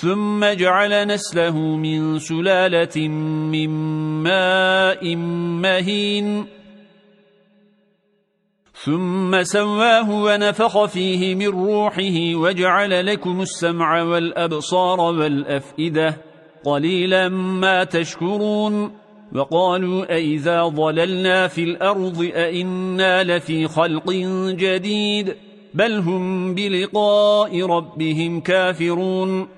ثم جعل نسله من سلالة من ماء مهين ثم سواه ونفخ فيه من روحه وجعل لكم السمع والأبصار والأفئدة قليلا ما تشكرون وقالوا أئذا ضللنا في الأرض أئنا لفي خلق جديد بل هم بلقاء ربهم كافرون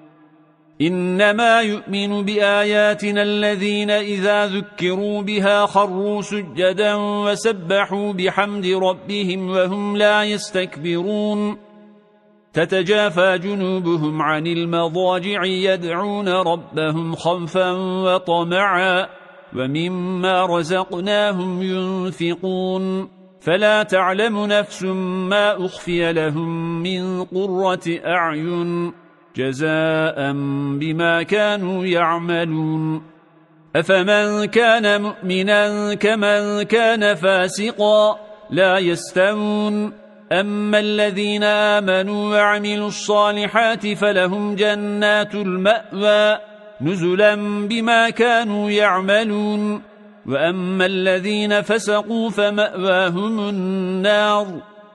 إنما يؤمن بآياتنا الذين إذا ذكروا بها خروا سجدا وسبحوا بحمد ربهم وهم لا يستكبرون. تتجافى جنوبهم عن المضاجع يدعون ربهم خنفا وطمعا ومما رزقناهم ينفقون. فلا تعلم نفس ما أخفي لهم من قرة أعين. جزاء بما كانوا يعملون. أفمن كان مؤمنا كمن كان فاسقا لا يستوون. أما الذين آمنوا وعملوا الصالحات فلهم جنات المأوى نزلا بما كانوا يعملون. وأما الذين فسقوا فمأواهم النار.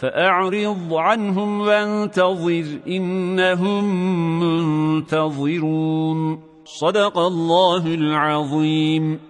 فأعرض عنهم وانتظر إنهم منتظرون. صدق الله العظيم.